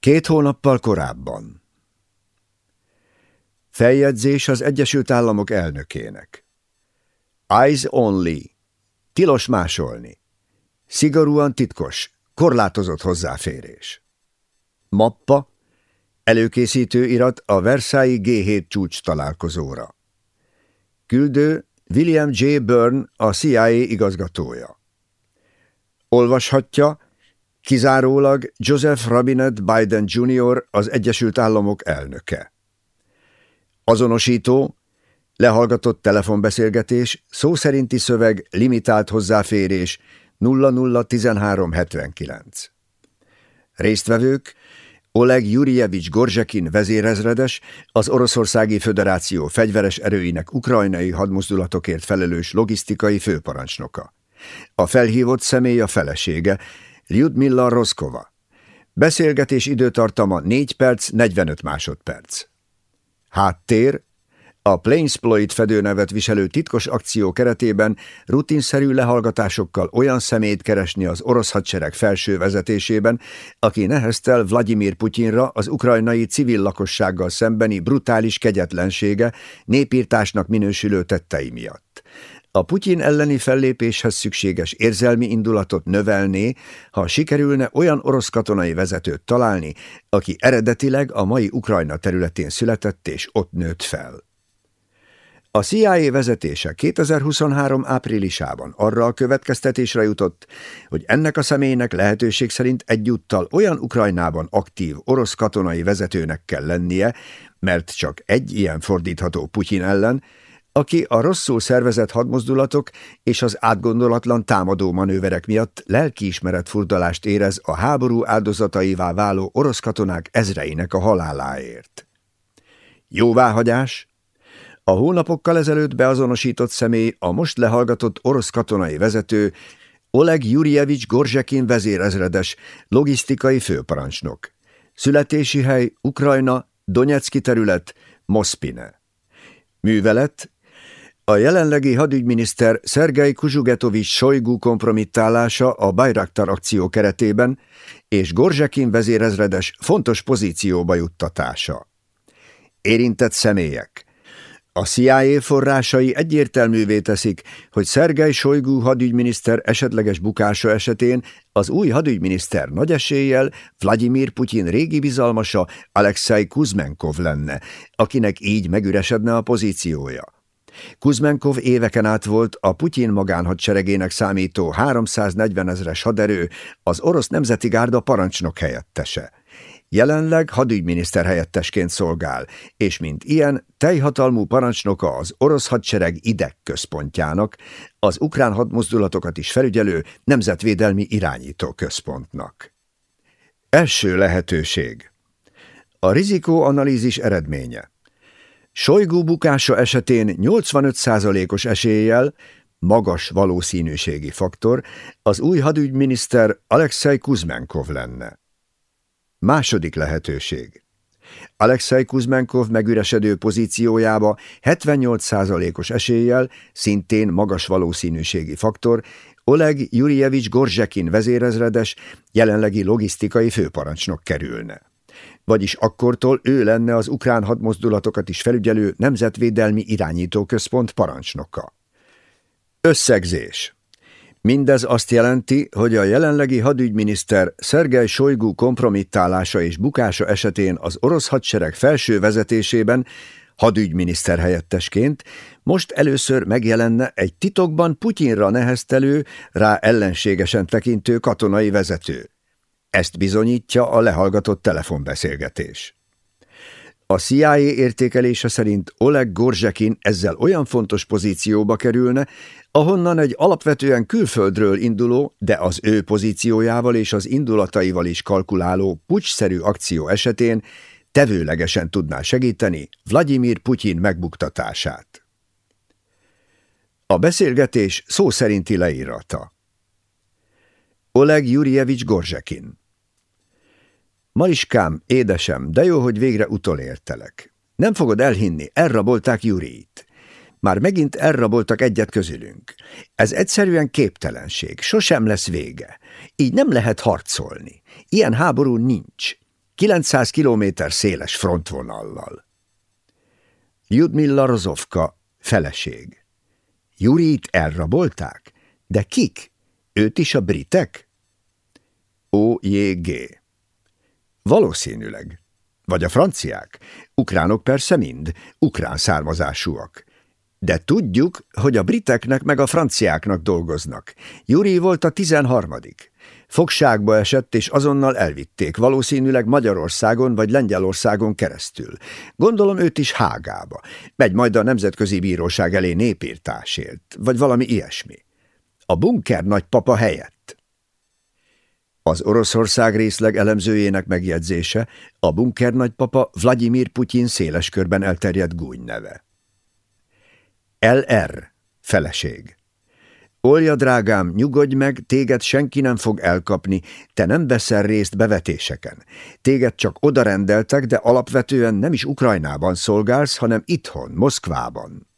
Két hónappal korábban. Feljegyzés az Egyesült Államok elnökének. Eyes only. Tilos másolni. Szigorúan titkos, korlátozott hozzáférés. Mappa, előkészítő irat a Versailles G7 csúcs találkozóra. Küldő William J. Byrne, a CIA igazgatója. Olvashatja kizárólag Joseph Robinette Biden Jr., az Egyesült Államok elnöke. Azonosító, lehallgatott telefonbeszélgetés, szó szerinti szöveg, limitált hozzáférés 001379. Résztvevők Oleg Jurjevics Gorzsekin vezérezredes, az Oroszországi Föderáció fegyveres erőinek ukrajnai hadmozdulatokért felelős logisztikai főparancsnoka. A felhívott személy a felesége, Lyudmilla Roskova. Beszélgetés időtartama 4 perc 45 másodperc. Háttér a Plainsploit fedőnevet viselő titkos akció keretében rutinszerű lehallgatásokkal olyan szemét keresni az orosz hadsereg felső vezetésében, aki neheztel Vladimir Putyinra az ukrajnai civil lakossággal szembeni brutális kegyetlensége népírtásnak minősülő tettei miatt. A Putyin elleni fellépéshez szükséges érzelmi indulatot növelné, ha sikerülne olyan orosz katonai vezetőt találni, aki eredetileg a mai Ukrajna területén született és ott nőtt fel. A CIA vezetése 2023 áprilisában arra a következtetésre jutott, hogy ennek a személynek lehetőség szerint egyúttal olyan Ukrajnában aktív orosz katonai vezetőnek kell lennie, mert csak egy ilyen fordítható Putyin ellen, aki a rosszul szervezett hadmozdulatok és az átgondolatlan támadó manőverek miatt lelkiismeret furdalást érez a háború áldozataivá váló orosz katonák ezreinek a haláláért. Jóváhagyás, a hónapokkal ezelőtt beazonosított személy a most lehallgatott orosz katonai vezető Oleg Jurjevics Gorzsekin vezérezredes, logisztikai főparancsnok. Születési hely Ukrajna, Donetszki terület, Moszpine. Művelet a jelenlegi hadügyminiszter Szergei Kuzsugetovics Sojgu kompromittálása a Bayraktar akció keretében és Gorzsekin vezérezredes fontos pozícióba juttatása. Érintett személyek a CIA forrásai egyértelművé teszik, hogy Szergej Sojgu hadügyminiszter esetleges bukása esetén az új hadügyminiszter nagy eséllyel Vladimir Putyin régi bizalmasa Alexei Kuzmenkov lenne, akinek így megüresedne a pozíciója. Kuzmenkov éveken át volt a Putyin magánhadseregének számító 340 ezeres haderő, az orosz nemzeti gárda parancsnok helyettese. Jelenleg hadügyminiszter helyettesként szolgál, és mint ilyen teljhatalmú parancsnoka az orosz hadsereg ideg központjának, az ukrán hadmozdulatokat is felügyelő nemzetvédelmi irányító központnak. Első lehetőség. A rizikóanalízis eredménye. Sojgú bukása esetén 85%-os eséllyel, magas valószínűségi faktor, az új hadügyminiszter Alexei Kuzmenkov lenne. Második lehetőség. Alexei Kuzmenkov megüresedő pozíciójába 78%-os eséllyel, szintén magas valószínűségi faktor, Oleg Jurjevics Gorzsekin vezérezredes, jelenlegi logisztikai főparancsnok kerülne. Vagyis akkortól ő lenne az ukrán hadmozdulatokat is felügyelő Nemzetvédelmi Irányító Központ parancsnoka. Összegzés Mindez azt jelenti, hogy a jelenlegi hadügyminiszter Szergej Sojgu kompromittálása és bukása esetén az orosz hadsereg felső vezetésében hadügyminiszter helyettesként most először megjelenne egy titokban Putyinra neheztelő, rá ellenségesen tekintő katonai vezető. Ezt bizonyítja a lehallgatott telefonbeszélgetés. A CIA értékelése szerint Oleg Gorzsekin ezzel olyan fontos pozícióba kerülne, ahonnan egy alapvetően külföldről induló, de az ő pozíciójával és az indulataival is kalkuláló pucsszerű akció esetén tevőlegesen tudná segíteni Vladimir Putyin megbuktatását. A beszélgetés szó szerinti leírata. Oleg Jurjevics Gorzsekin Mariskám, édesem, de jó, hogy végre utolértelek. Nem fogod elhinni, elrabolták Jurit. Már megint elraboltak egyet közülünk. Ez egyszerűen képtelenség, sosem lesz vége. Így nem lehet harcolni. Ilyen háború nincs. 900 kilométer széles frontvonallal. Judmilla Rozovka, feleség. Jurit elrabolták? De kik? Őt is a britek? O.J.G. Valószínűleg. Vagy a franciák. Ukránok persze mind, ukrán származásúak. De tudjuk, hogy a briteknek meg a franciáknak dolgoznak. Juri volt a tizenharmadik. Fogságba esett, és azonnal elvitték, valószínűleg Magyarországon vagy Lengyelországon keresztül. Gondolom őt is Hágába. Megy majd a Nemzetközi Bíróság elé népírtásért, vagy valami ilyesmi. A bunker nagypapa helyett. Az Oroszország részleg elemzőjének megjegyzése a bunker nagypapa Vladimir Putyin széles körben elterjedt gúny neve. LR, feleség. Olja, drágám, nyugodj meg, téged senki nem fog elkapni, te nem veszel részt bevetéseken. Téged csak oda rendeltek, de alapvetően nem is Ukrajnában szolgálsz, hanem itthon, Moszkvában.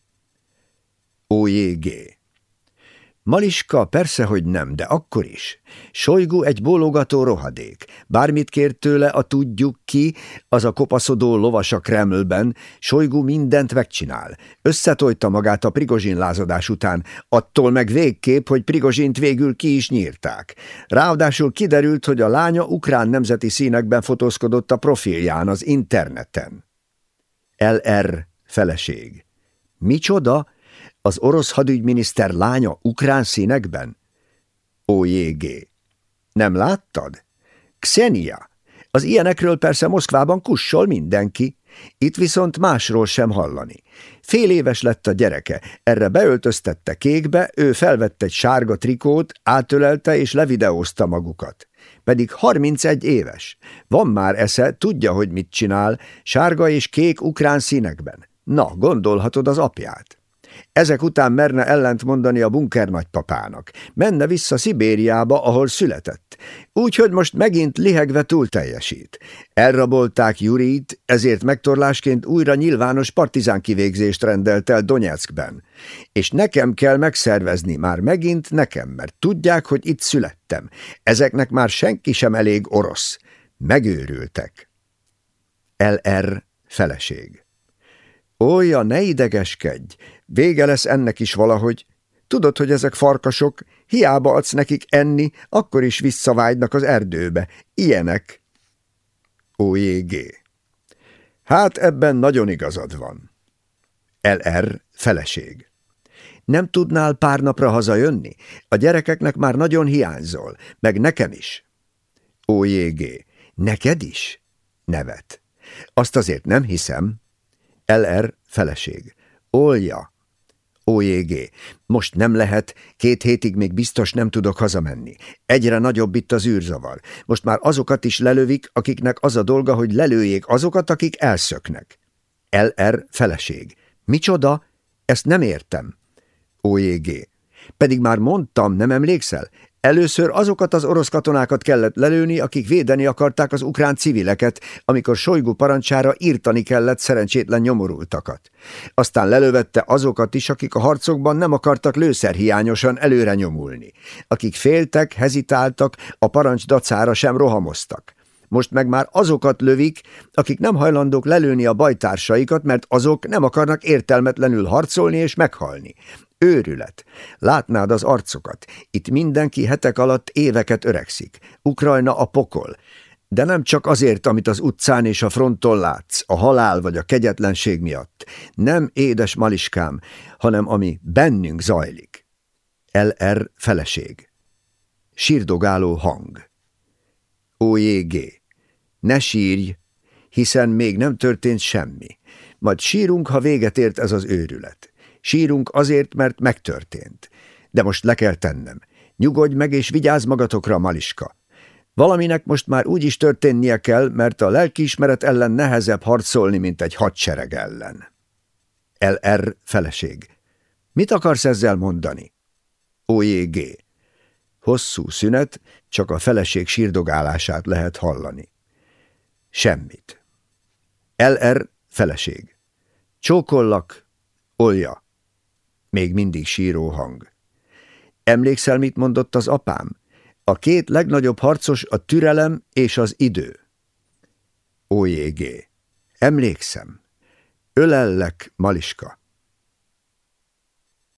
OJG Maliska persze, hogy nem, de akkor is. Sojgu egy bólogató rohadék. Bármit kért tőle a tudjuk ki, az a kopaszodó lovas a Kremlben, Sojgu mindent megcsinál. Összetojta magát a Prigozsin lázadás után, attól meg végképp, hogy Prigozsint végül ki is nyírták. Ráadásul kiderült, hogy a lánya ukrán nemzeti színekben fotózkodott a profilján az interneten. LR feleség. Micsoda? Az orosz hadügyminiszter lánya ukrán színekben? OJG. Nem láttad? Xenia. Az ilyenekről persze Moszkvában kussol mindenki. Itt viszont másról sem hallani. Fél éves lett a gyereke, erre beöltöztette kékbe, ő felvette egy sárga trikót, átölelte és levideózta magukat. Pedig 31 éves. Van már esze, tudja, hogy mit csinál, sárga és kék ukrán színekben. Na, gondolhatod az apját. Ezek után merne ellent mondani a bunker nagypapának. Menne vissza Szibériába, ahol született. Úgyhogy most megint lihegve túl teljesít. Elrabolták Jurit, ezért megtorlásként újra nyilvános partizán kivégzést rendelt el Donetskben. És nekem kell megszervezni, már megint nekem, mert tudják, hogy itt születtem. Ezeknek már senki sem elég orosz. Megőrültek. LR feleség. Olja, ne idegeskedj! Vége lesz ennek is valahogy. Tudod, hogy ezek farkasok, hiába adsz nekik enni, akkor is visszavágynak az erdőbe. Ilyenek. OJG. Hát ebben nagyon igazad van. LR feleség. Nem tudnál pár napra hazajönni? A gyerekeknek már nagyon hiányzol, meg nekem is. OJG. Neked is? Nevet. Azt azért nem hiszem. LR feleség. Olja. OJG. Most nem lehet, két hétig még biztos nem tudok hazamenni. Egyre nagyobb itt az űrzavar. Most már azokat is lelövik, akiknek az a dolga, hogy lelőjék azokat, akik elszöknek. LR feleség. Micsoda? Ezt nem értem. OJG. Pedig már mondtam, nem emlékszel? Először azokat az orosz katonákat kellett lelőni, akik védeni akarták az ukrán civileket, amikor Sojgu parancsára írtani kellett szerencsétlen nyomorultakat. Aztán lelövette azokat is, akik a harcokban nem akartak lőszerhiányosan előre nyomulni. Akik féltek, hezitáltak, a parancs dacára sem rohamoztak. Most meg már azokat lövik, akik nem hajlandók lelőni a bajtársaikat, mert azok nem akarnak értelmetlenül harcolni és meghalni. Őrület. Látnád az arcokat. Itt mindenki hetek alatt éveket öregszik. Ukrajna a pokol. De nem csak azért, amit az utcán és a fronton látsz, a halál vagy a kegyetlenség miatt. Nem édes maliskám, hanem ami bennünk zajlik. LR feleség. Sírdogáló hang. OJG. Ne sírj, hiszen még nem történt semmi. Majd sírunk, ha véget ért ez az őrület. Sírunk azért, mert megtörtént. De most le kell tennem. Nyugodj meg és vigyázz magatokra, Maliska. Valaminek most már úgy is történnie kell, mert a lelkiismeret ellen nehezebb harcolni, mint egy hadsereg ellen. LR feleség. Mit akarsz ezzel mondani? OJG. Hosszú szünet, csak a feleség sírdogálását lehet hallani. Semmit. LR feleség. Csókollak, Olja. Még mindig síró hang. Emlékszel, mit mondott az apám? A két legnagyobb harcos a türelem és az idő. OJG. Emlékszem. Ölellek, Maliska.